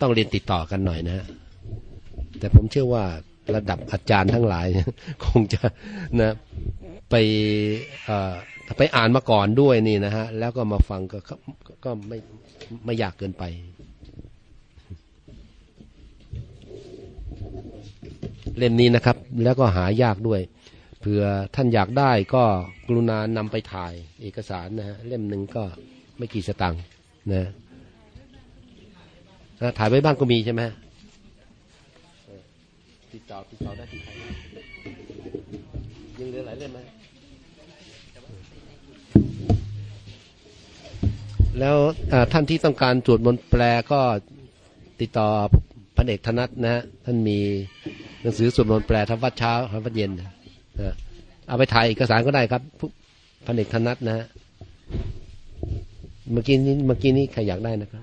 ต้องเรียนติดต่อกันหน่อยนะ แต่ผมเชื่อว่าระดับอาจารย์ทั้งหลาย คงจะนะไปไปอ่านมาก่อนด้วยนี่นะฮะ แล้วก็มาฟังก็ก็ไม่ไม่ยากเกินไป เล่มนี้นะครับ แล้วก็หายากด้วยเผื่อท่านอยากได้ก็กรุณานำไปถ่ายเอกสารนะฮะเล่มหนึ่งก็ไม่กี่สตังค์นะ ถ่ายไว้บ้างก็มีใช่ไหมติดต่อติดต่อได้ที่ใครยังเหลือหลายเล่มไหมแล้วท่านที่ต้องการจวดมนแปลก็ติดต่อพันเอกธนัทนะฮะท่านมีหนังสือสวดมนต์แปลทั้งวัดเช้าทั้งวัดเย็นเอาไปถ่ายเอกสารก็ได้ครับพันเอกธนัทนะฮะเมื่อกี้นี้เมื่อกี้นี้ใครอยากได้นะครับ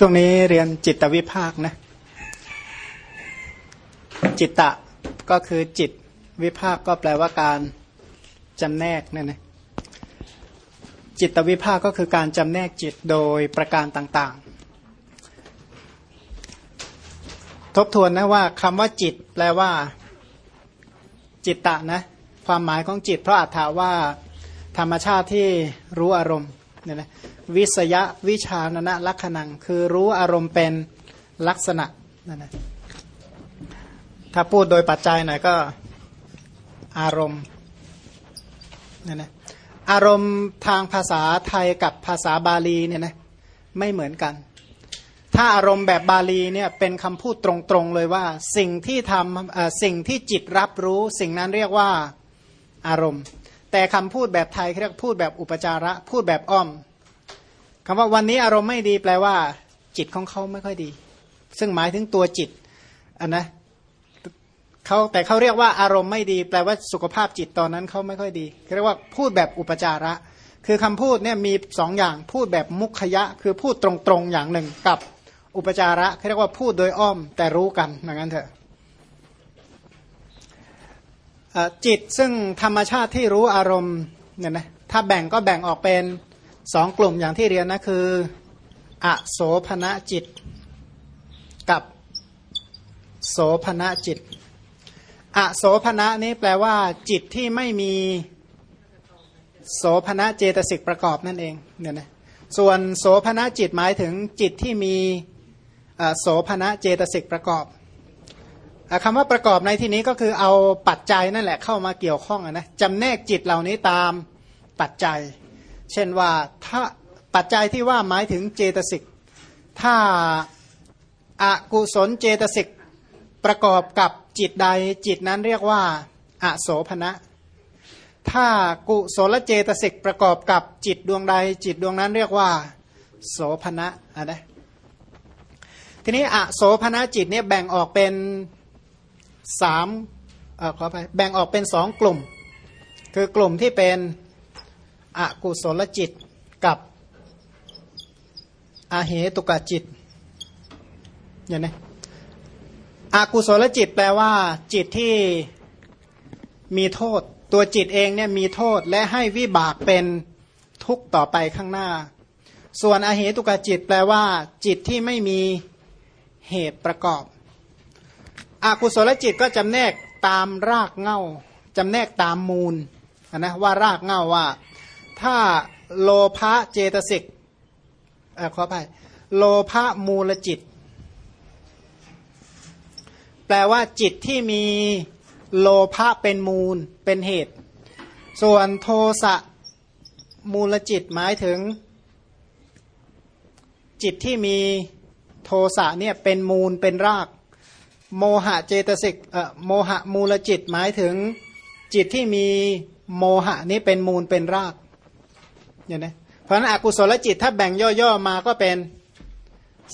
ช่วงนี้เรียนจิตวิภาคนะ จิตตะก็คือจิตวิภาคก็แปลว่าการจำแนกนั่นนะจิตวิภาคก็คือการจำแนกจิตโดยประการต่างๆ ทบทวนนะว่าคำว่าจิตแปลว่า จิตตะนะความหมายของจิต เพราะอาถาว่าธรรมชาติที่รู้อารมณ์เนี่ยนะ วิสยะวิชานนะลักษณัง คือรู้อารมณ์เป็นลักษณะนั่นนะถ้าพูดโดยปัจจัยหน่อยก็อารมณ์นั่นนะอารมณ์ทางภาษาไทยกับภาษาบาลีเนี่ยนะไม่เหมือนกัน ถ้าอารมณ์แบบบาลีเนี่ยเป็นคำพูดตรงๆเลยว่า สิ่งที่ทำสิ่งที่จิตรับรู้ สิ่งนั้นเรียกว่าอารมณ์ แต่คำพูดแบบไทยเรียกพูดแบบอุปจาระ พูดแบบอ้อม คำว่าวันนี้อารมณ์ไม่ดีแปลว่า จิตของเขาไม่ค่อยดี ซึ่งหมายถึงตัวจิตอันนะเขาแต่เขาเรียกว่าอารมณ์ไม่ดี แปลว่าสุขภาพจิตตอนนั้นเขาไม่ค่อยดีเรียกว่าพูดแบบอุปจาระ คือคำพูดเนี่ยมีสองอย่างพูดแบบมุขยะ คือพูดตรงๆอย่างหนึ่งกับอุปจาระเรียกว่าพูดโดยอ้อมแต่รู้กันอย่างนั้นเถอะจิตซึ่งธรรมชาติที่รู้อารมณ์เนี่ยนะถ้าแบ่งก็แบ่งออกเป็น สองกลุ่มอย่างที่เรียนนะคือ อโสภณจิต กับโสภณจิต อโสภณนี้แปลว่า จิตที่ไม่มีโสภณเจตสิกประกอบนั่นเองเนี่ยนะส่วนโสภณจิตหมายถึงจิตที่มีโสภณเจตสิกประกอบคำว่าประกอบในที่นี้ก็คือเอาปัจจัยนั่นแหละเข้ามาเกี่ยวข้องนะจำแนกจิตเหล่านี้ตามปัจจัย เช่นว่าถ้าปัจจัยที่ว่าหมายถึงเจตสิก ถ้าอากุศลเจตสิกประกอบกับจิตใดจิตนั้นเรียกว่าอโสภณะ ถ้ากุศลเจตสิกประกอบกับจิตดวงใด จิตดวงนั้นเรียกว่า โสภณะอะไรทีนี้อโสภณะจิตเนี่ยแบ่งออกเป็นสามขอไปแบ่งออกเป็นสองกลุ่ม คือกลุ่มที่เป็น อกุศลจิตกับอาเหตุกจิตอย่างนี้อากุศลจิตแปลว่า จิตที่มีโทษ ตัวจิตเองเนี่ยมีโทษและให้วิบากเป็นทุกต่อไปข้างหน้า ส่วนอาเหตุกจิตแปลว่า จิตที่ไม่มีเหตุประกอบ อากุศลจิตก็จำแนกตามรากเง่าจำแนกตามมูลนะว่ารากเง่าว่า ถ้าโลภะเจตสิกอขอไปโลภะมูลจิต แปลว่าจิตที่มีโลภะเป็นมูลเป็นเหตุ ส่วนโทสะมูลจิตหมายถึง จิตที่มีโทสะเนี่ยเป็นมูลเป็นราก โมหะเจตสิกเอ่อโมหะมูลจิตหมายถึงจิตที่มีโมหะนี้เป็นมูลเป็นราก เนี่ยนะเพราะฉะนั้นอกุศลจิตถ้าแบ่งย่อๆมาก็เป็น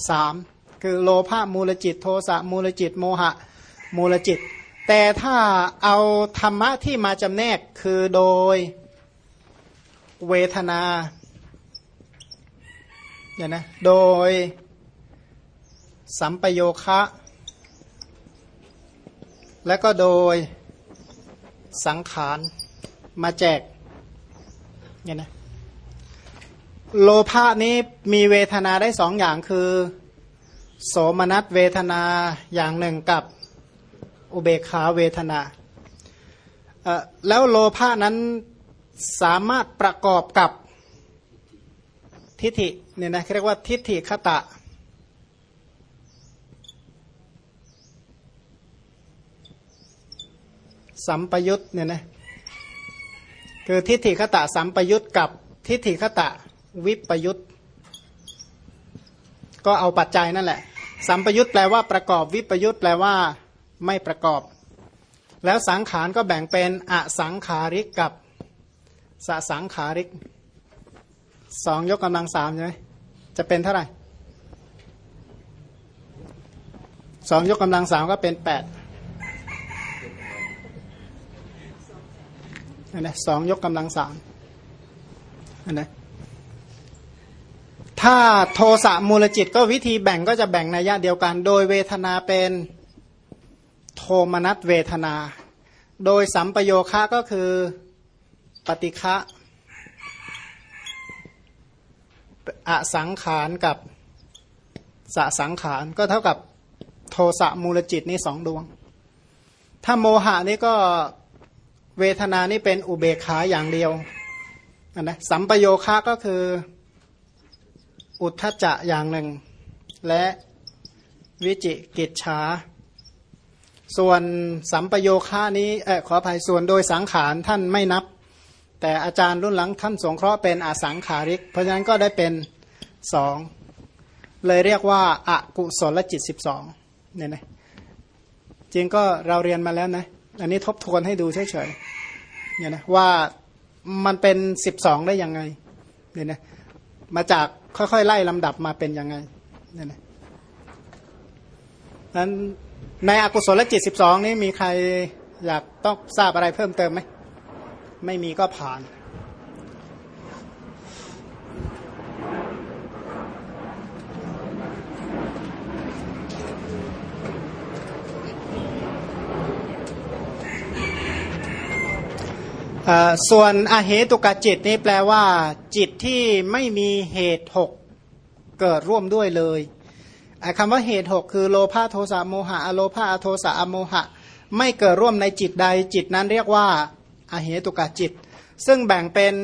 สามคือโลภะมูลจิตโทสะมูลจิตโมหะมูลจิต แต่ถ้าเอาธรรมะที่มาจำแนกคือโดยเวทนาเนี่ยนะโดยสัมปโยคะ และก็โดยสังขารมาแจกเนี่ยนะ โลภะนี้มีเวทนาได้สองอย่างคือ โสมนัสเวทนาอย่างหนึ่งกับอุเบกขาเวทนา แล้วโลภะนั้นสามารถประกอบกับทิฏฐิเนี่ยนะเรียกว่าทิฏฐิคตะ สัมปยุตเนี่ยนะคือทิฏฐิคตะสัมปยุตกับทิฏฐิคตะ วิปยุตก็เอาปัจจัยนั่นแหละ สัมปยุตแปลว่าประกอบวิปยุตแปลว่าไม่ประกอบ แล้วสังขารก็แบ่งเป็นอสังขาริกกับสสังขาริกสองยกกำลังสามใช่ไหมจะเป็นเท่าไหร่สองยกกำลังสามก็เป็นแปดอันนี้สองยกกำลังสามอันนี้ ถ้าโทสะมูลจิตก็วิธีแบ่งก็จะแบ่งในยะเดียวกัน โดยเวทนาเป็นโทมนัสเวทนา โดยสัมปโยคะก็คือปฏิฆะอสังขารกับสสังขารก็เท่ากับโทสะมูลจิตนี่สองดวง ถ้าโมหะนี่ก็เวทนานี่เป็นอุเบกขาอย่างเดียวนะสัมปโยคะก็คือ อุทธจะอย่างหนึ่ง และวิจิกิจฉาส่วนสัมปโยคะนี้เออขออภัยส่วนโดยสังขารท่านไม่นับ แต่อาจารย์รุ่นหลังท่านสงเคราะห์เป็นอสังขาริก เพราะฉะนั้นก็ได้เป็นสองเลยเรียกว่าอากุศลจิตสิบสองเนี่ยนะจริงก็เราเรียนมาแล้วนะอันนี้ทบทวนให้ดูเฉยๆเนี่ยนะว่ามันเป็นสิบสองได้ยังไงเนี่ยนะ มาจากค่อยๆไล่ลำดับมาเป็นยังไงเนี่ยนะนั้นในอกุศลจิตสิบสองนี้มีใครอยากต้องทราบอะไรเพิ่มเติมไหม ไม่มีก็ผ่าน ส่วนอาเหตุกจิตนี่แปลว่า จิตที่ไม่มีเหตุหกเกิดร่วมด้วยเลยคำว่าเหตุหกคือโลภะโทสะโมหะอโลภะอโทสะอโมหะ ไม่เกิดร่วมในจิตใด จิตนั้นเรียกว่าอาเหตุกจิต ซึ่งแบ่งเป็น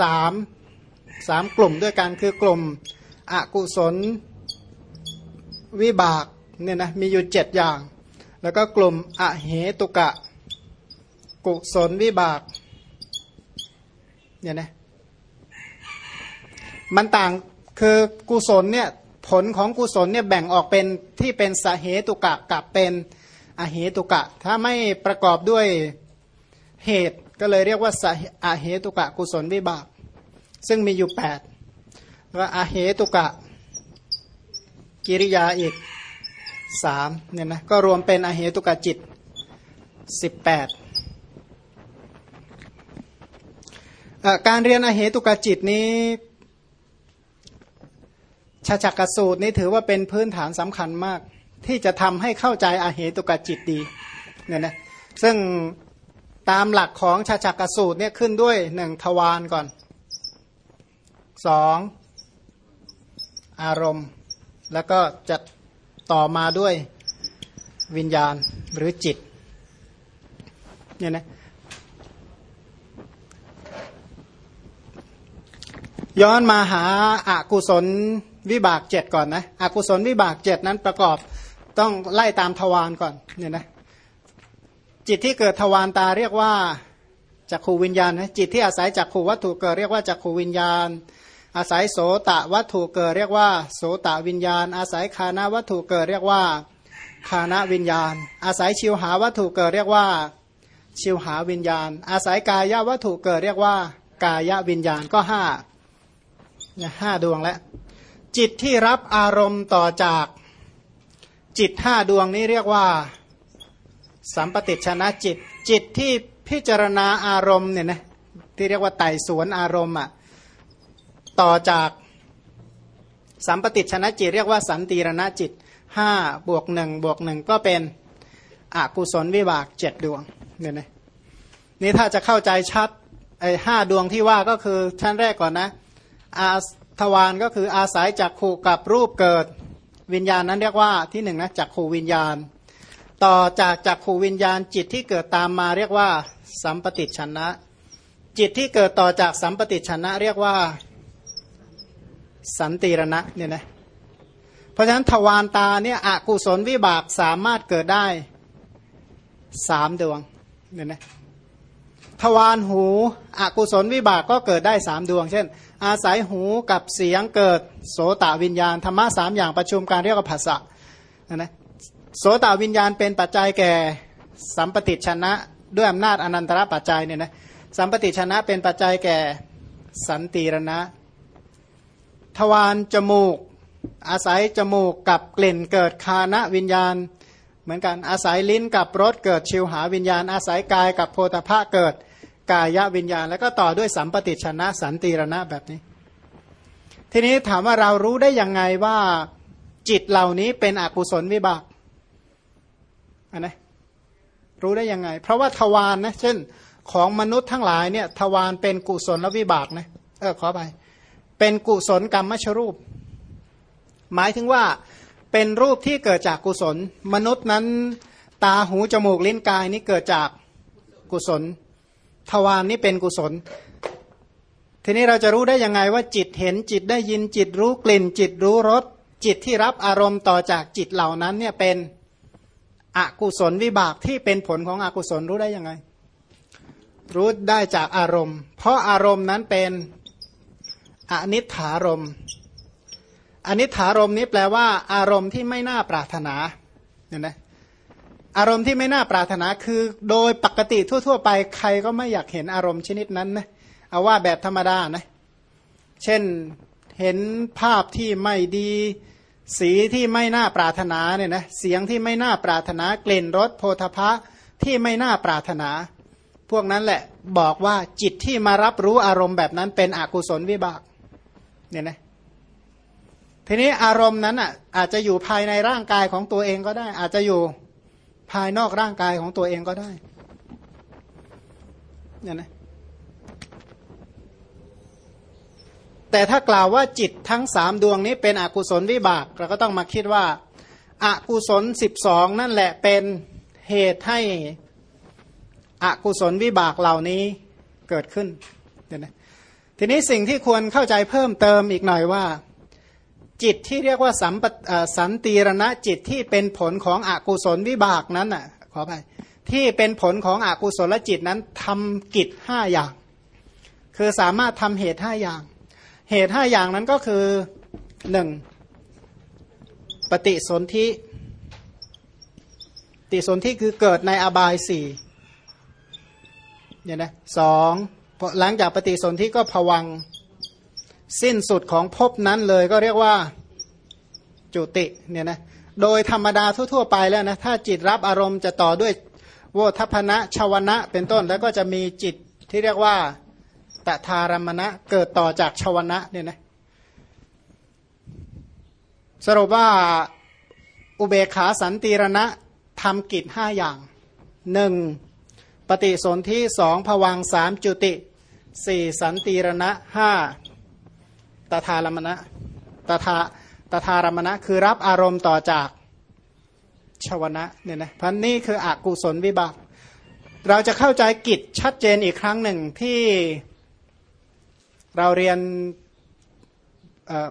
สามสามกลุ่มด้วยกันคือกลุ่มอกุศลวิบากเนี่ยนะมีอยู่เจ็ดอย่าง แล้วก็กลุ่มอเหตุกะ กุศลวิบาก เนี่ยนะมันต่างคือกุศลเนี่ยผลของกุศลเนี่ยแบ่งออกเป็นที่เป็นสเหตุกะกับเป็นอเหตุกะ ถ้าไม่ประกอบด้วยเหตุก็เลยเรียกว่าสอาเหตุกะกุศลวิบาก ซึ่งมีอยู่8ว่าอาเหตุกะกิริยาอีก3เนี่ยนะก็รวมเป็นอาเหตุกะจิต 18 การเรียนอาเหตุกจิตนี้ชาชักสูตรนี้ถือว่าเป็นพื้นฐานสำคัญมาก ที่จะทำให้เข้าใจอาเหตุกจิตดีเนี่ยนะซึ่งตามหลักของชาชักสูตรเนี่ยขึ้นด้วยหนึ่งทวารก่อนสองอารมณ์ แล้วก็จะต่อมาด้วยวิญญาณหรือจิตเนี่ยนะ ย้อนมาหาอากุศลวิบากเจ็ดก่อนนะอกุศลวิบากเจ็ดนั้นประกอบต้องไล่ตามทวารก่อนเนี่ยนะจิตที่เกิดทวารตาเรียกว่าจักขูวิญญาณนะจิตที่อาศัยจักขูวัตถุเกิดเรียกว่าจักขูวิญญาณ อาศัยโสตะวัตถุเกิดเรียกว่า โสตะวิญญาณ อาศัยคานาวัตถุเกิดเรียกว่าคานะวิญญาณ อาศัยชิวหาวัตถุเกิดเรียกว่า ชิวหาวิญญาณ อาศัยกายวัตถุเกิดเรียกว่า กายวิญญาณก็ห้า ห้าดวงแล้วจิตที่รับอารมณ์ต่อจากจิตห้าดวงนี้เรียกว่าสัมปติชนะจิต จิตที่พิจารณาอารมณ์เนี่ยนะที่เรียกว่าไต่สวนอารมณ์อะต่อจากสัมปติชนะจิต เรียกว่าสันติรณจิตห้าบวกหนึ่งบวกหนึ่งก็เป็นอกุศลวิบากเจ็ดดวงเนี่ยนะนี่ถ้าจะเข้าใจชัดไอ้ห้าดวงที่ว่าก็คือชั้นแรกก่อนนะ อาทวารก็คืออาศัยจากขู่กับรูปเกิด วิญญาณนั้นเรียกว่าที่หนึ่งนะจากขู่วิญญาณ ต่อจากจากขู่วิญญาณจิตที่เกิดตามมาเรียกว่า สัมปติชนะ จิตที่เกิดต่อจากสัมปติชนะ เรียกว่าสันติรณะเนี่ยนะเพราะฉะนั้นทวารตาเนี่ยอกุศลวิบากสามารถเกิดได้สามดวงเนี่ยนะ ทวารหูอกุศลวิบากก็เกิดได้สามดวง เช่น อาศัยหูกับเสียงเกิดโสตวิญญาณธรรมะสามอย่างประชุมการเรียกว่าภาษะนะโสตวิญญาณเป็นปัจจัยแก่สัมปติชนะด้วยอำนาจอนันตระปัจจัยเนี่ยนะสัมปติชนะเป็นปัจจัยแก่สันติรณะ ทวารจมูก อาศัยจมูกกับกลิ่นเกิดคานะวิญญาณ เหมือนกันอาศัยลิ้นกับรสเกิดชิวหาวิญญาณ อาศัยกายกับโพธภะเกิดกายวิญญาณ แล้วก็ต่อด้วยสัมปติชนะสันติรณะแบบนี้ ทีนี้ถามว่าเรารู้ได้ยังไงว่าจิตเหล่านี้เป็นอกุศลวิบากอันนะรู้ได้ยังไง เพราะว่าทวารนนะเช่นของมนุษย์ทั้งหลายเนี่ยทวารเป็นกุศลและวิบากนะเออขอไปเป็นกุศลกรรมมชรูป หมายถึงว่า เป็นรูปที่เกิดจากกุศล มนุษย์นั้นตาหูจมูกลิ้นกายนี้เกิดจากกุศล ทวารนนี้เป็นกุศล ทีนี้เราจะรู้ได้ยังไงว่าจิตเห็นจิตได้ยินจิตรู้กลิ่น จิตรู้รสจิตที่รับอารมณ์ต่อจากจิตเหล่านั้นเนี่ยเป็นอกุศลวิบากที่เป็นผลของอกุศลรู้ได้ยังไง รู้ได้จากอารมณ์ เพราะอารมณ์นั้นเป็นอนิถารม อนิถารมนี้แปลว่า อารมณ์ที่ไม่น่าปรารถนาเนี่ยนะอารมณ์ที่ไม่น่าปรารถนาคือ โดยปกติทั่ว ๆ ไปใครก็ไม่อยากเห็นอารมณ์ชนิดนั้นนะเอาว่าแบบธรรมดานะเช่นเห็นภาพที่ไม่ดี สีที่ไม่น่าปรารถนาเนี่ยนะเสียงที่ไม่น่าปรารถนากลิ่นรสโพธพะที่ไม่น่าปรารถนา พวกนั้นแหละบอกว่าจิตที่มารับรู้อารมณ์แบบนั้นเป็นอกุศลวิบากเนี่ยนะ ทีนี้อารมณ์นั้นอะอาจจะอยู่ภายในร่างกายของตัวเองก็ได้ อาจจะอยู่ภายนอกร่างกายของตัวเองก็ได้เนี่ยนะแต่ถ้ากล่าวว่าจิตทั้งสามดวงนี้เป็นอกุศลวิบาก เราก็ต้องมาคิดว่าอากุศลสิบสองนั่นแหละเป็นเหตุให้อกุศลวิบากเหล่านี้เกิดขึ้นเห็นไหมทีนี้สิ่งที่ควรเข้าใจเพิ่มเติมอีกหน่อยว่า จิตที่เรียกว่าสัมปสันติรณะจิตที่เป็นผลของอกุศลวิบากนั้นน่ะขอไปที่เป็นผลของอกุศลจิตนั้นทำกิจห้าอย่าง คือสามารถทำเหตุห้าอย่าง เหตุห้าอย่างนั้นก็คือหนึ่งปฏิสนธิปฏิสนธิคือเกิดในอบายสี่เนี่ยนะสองหลังจากปฏิสนธิก็ผวัง สิ้นสุดของภพนั้นเลยก็เรียกว่าจุติเนี่ยนะโดยธรรมดาทั่ว ๆ ไปแล้วนะถ้าจิตรับอารมณ์จะต่อด้วยโวทัพนะชาวนะเป็นต้นแล้วก็จะมีจิตที่เรียกว่าตถารมณะเกิดต่อจากชาวนะเนี่ยนะสรุปว่าอุเบขาสันติรณะทำกิจห้าอย่างหนึ่งปฏิสนธิสองผวังสามจุติสี่สันติรณะห้า ตถารมณะตถาตถารมณะคือรับอารมณ์ต่อจากชวนะเนี่ยนะพันนี่คืออกุศลวิบาก เราจะเข้าใจกิจชัดเจนอีกครั้งหนึ่งที่เราเรียน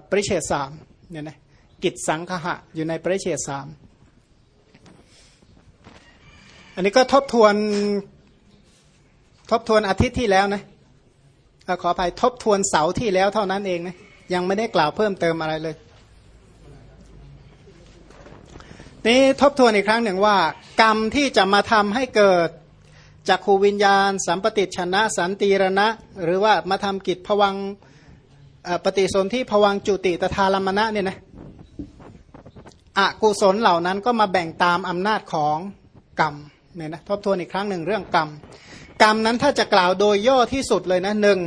ปริเชตสามเนี่ยนะกิจสังหะอยู่ในปริเชตสามอันนี้ก็ทบทวนทบทวนอาทิตย์ที่แล้วนะขออภัยทบทวนเสาร์ที่แล้วเท่านั้นเองนะ ยังไม่ได้กล่าวเพิ่มเติมอะไรเลย นี้ทบทวนอีกครั้งหนึ่งว่า กรรมที่จะมาทำให้เกิดจากขูวิญญาณ สัมปติชนะ สันติรณะ หรือว่ามาทำกิจผวังปฏิสนธิผวังจุติตถาลมณะเนี่ยนะอกุศลเหล่านั้นก็มาแบ่งตามอำนาจของกรรมเนี่ยนะทบทวนอีกครั้งหนึ่งเรื่องกรรม กรรมนั้นถ้าจะกล่าวโดยย่อที่สุดเลยนะหนึ่ง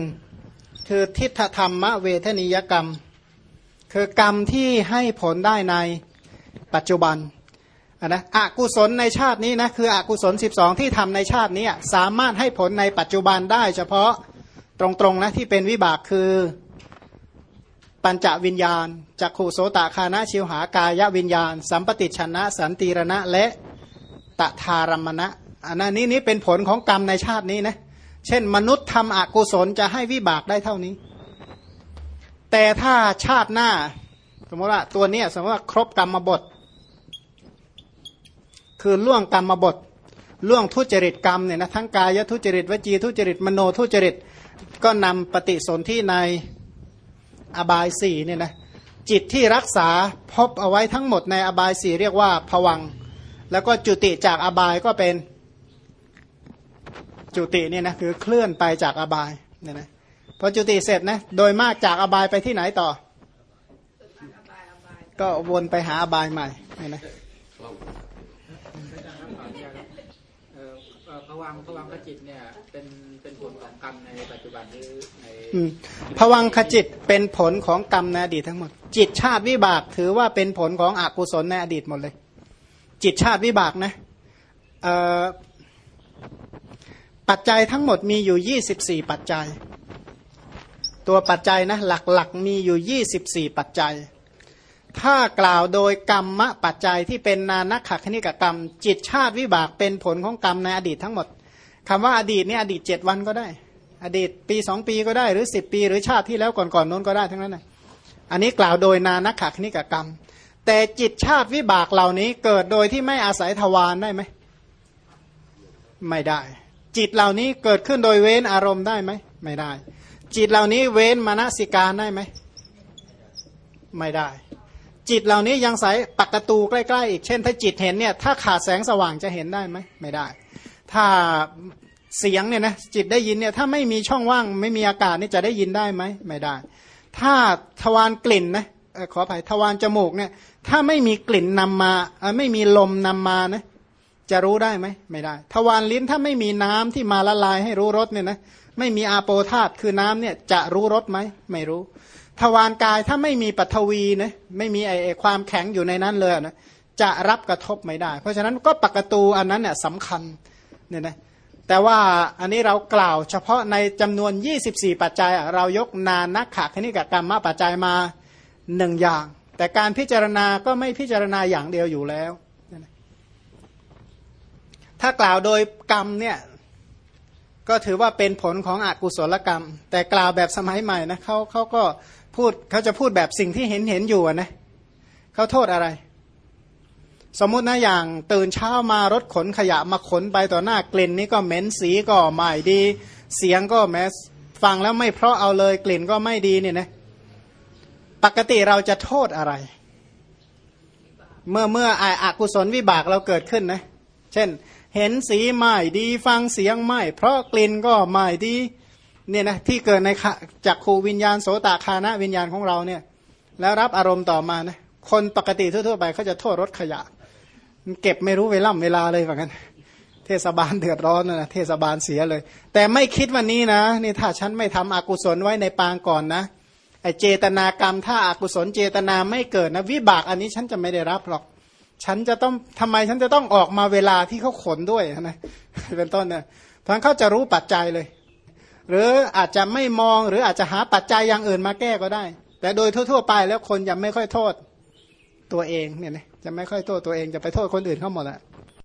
คือทิฏฐธรรมเวทนิยกรรม คือกรรมที่ให้ผลได้ในปัจจุบันนะอกุศลในชาตินี้นะคืออกุศล 12 ที่ทำในชาตินี้สามารถให้ผลในปัจจุบันได้ เฉพาะตรงๆนะที่เป็นวิบากคือปัญจวิญญาณจักขูโสตคานะชิวหากายวิญญาณ สัมปติชนะ สันติรณะและตะทารมณะอันนี้นี้เป็นผลของกรรมในชาตินี้นะ เช่น มนุษย์ทำอกุศลจะให้วิบากได้เท่านี้ แต่ถ้าชาติหน้า สมมติว่าตัวนี้สมมติว่าครบกรรมบท คือล่วงกรรมบทล่วงทุจริตกรรมเนี่ยนะทั้งกายทุจริตวจีทุจริตมโนทุจริตก็นำปฏิสนธิในอบายสี่เนี่ยนะจิตที่รักษาพบเอาไว้ทั้งหมดในอบายสี่เรียกว่าผวัง แล้วก็จุติจากอบายก็เป็น จุติเนี่ยนะคือเคลื่อนไปจากอบายเนี่ยนะพอจุติเสร็จนะโดยมากจากอบายไปที่ไหนต่อ ก็วนไปหาอบายใหม่เนี่ยนะพวังพวังขจิตเนี่ยเป็นเป็นผลของกรรมในปัจจุบันหรือในพวังขจิตเป็นผลของกรรมในอดีตทั้งหมด จิตชาติวิบากถือว่าเป็นผลของอกุศลในอดีตหมดเลย จิตชาติวิบากนะ ปัจจัยทั้งหมดมีอยู่ยี่สิบสี่ปัจจัย ตัวปัจจัยนะหลักๆมีอยู่ยี่สิบสี่ปัจจัย ถ้ากล่าวโดยกรรมะปัจจัยที่เป็นนานักขคณิกกรรม จิตชาติวิบากเป็นผลของกรรมในอดีตทั้งหมดคำว่าอดีตเนี่ยอดีตเจ็ดวันก็ได้ อดีตปีสองปีก็ได้หรือสิบปีหรือชาติที่แล้วก่อนๆนน้นก็ได้ทั้งนั้นนะอันนี้กล่าวโดยนานักขคณิกกรรม แต่จิตชาติวิบากเหล่านี้เกิดโดยที่ไม่อาศัยทวารได้ไหมไม่ได้ จิตเหล่านี้เกิดขึ้นโดยเว้นอารมณ์ได้ไหมไม่ได้ จิตเหล่านี้เว้นมนสิการได้ไหมไม่ได้ จิตเหล่านี้ยังใส่ปักกตูใกล้ๆอีกเช่น ถ้าจิตเห็นเนี่ยถ้าขาดแสงสว่างจะเห็นได้ไหมไม่ได้ ถ้าเสียงเนี่ยนะจิตได้ยินเนี่ยถ้าไม่มีช่องว่างไม่มีอากาศนี่จะได้ยินได้ไหมไม่ได้ ถ้าทวารกลิ่นนะขออภัยทวารจมูกเนี่ยถ้าไม่มีกลิ่นนำมาไม่มีลมนำมานะ จะรู้ได้ไหมไม่ได้ทวารลิ้นถ้าไม่มีน้ำที่มาละลายให้รู้รสเนี่ยนะไม่มีอาโปธาตคือน้ำเนี่ยจะรู้รสไหมไม่รู้ ทวารกายถ้าไม่มีปัทวีนะไม่มีไอความแข็งอยู่ในนั้นเลยนะจะรับกระทบไม่ได้ เพราะฉะนั้นก็ปกตูอันนั้นเนี่ยสำคัญเนี่ยนะแต่ว่าอันนี้เรากล่าวเฉพาะในจำนวน 24 ปัจจัย เรายกนานักขะคณิกกรรมมาปัจจัยมาหนึ่งอย่าง แต่การพิจารณาก็ไม่พิจารณาอย่างเดียวอยู่แล้ว ถ้ากล่าวโดยกรรมเนี่ยก็ถือว่าเป็นผลของอกุศลกรรม แต่กล่าวแบบสมัยใหม่นะเขาเขาก็พูดเขาจะพูดแบบสิ่งที่เห็นเห็นอยู่นะเขาโทษอะไร สมมตินะอย่างตื่นเช้ามารถขนขยะมาขนไปต่อหน้ากลิ่นนี้ก็เหม็นสีก็ใหม่ดี เสียงก็แม้ฟังแล้วไม่เพราะเอาเลยกลิ่นก็ไม่ดีเนี่ยนะปกติเราจะโทษอะไร เมื่อเมื่ออกุศลวิบากเราเกิดขึ้นนะ เช่น เห็นสีไม่ดีฟังเสียงไม่เพราะกลิ่นก็ไม่ดีเนี่ยนะที่เกิดในจากขูวิญญาณโสตคานะวิญญาณของเราเนี่ยแล้วรับอารมณ์ต่อมานะคนปกติทั่วๆไปเขาจะโทษรถขยะ เก็บไม่รู้เวล่ำเวลาเลยเหมือนกันเทศบาลเดือดร้อนนะเทศบาลเสียเลย แต่ไม่คิดวันนี้นะนี่ถ้าฉันไม่ทำอกุศลไว้ในปางก่อนนะไอเจตนากรรมถ้าอากุศลเจตนาไม่เกิดนะวิบากอันนี้ฉันจะไม่ได้รับหรอก ฉันจะต้องทำไมฉันจะต้องออกมาเวลาที่เขาขนด้วยนะเป็นต้นเนี่ยทั้งเขาจะรู้ปัจจัยเลย หรืออาจจะไม่มองหรืออาจจะหาปัจจัยอย่างอื่นมาแก้ก็ได้ แต่โดยทั่ว ๆ ไปแล้วคนยังไม่ค่อยโทษตัวเองเนี่ยนะจะไม่ค่อยโทษตัวเองจะไปโทษคนอื่นเข้าหมดแหละ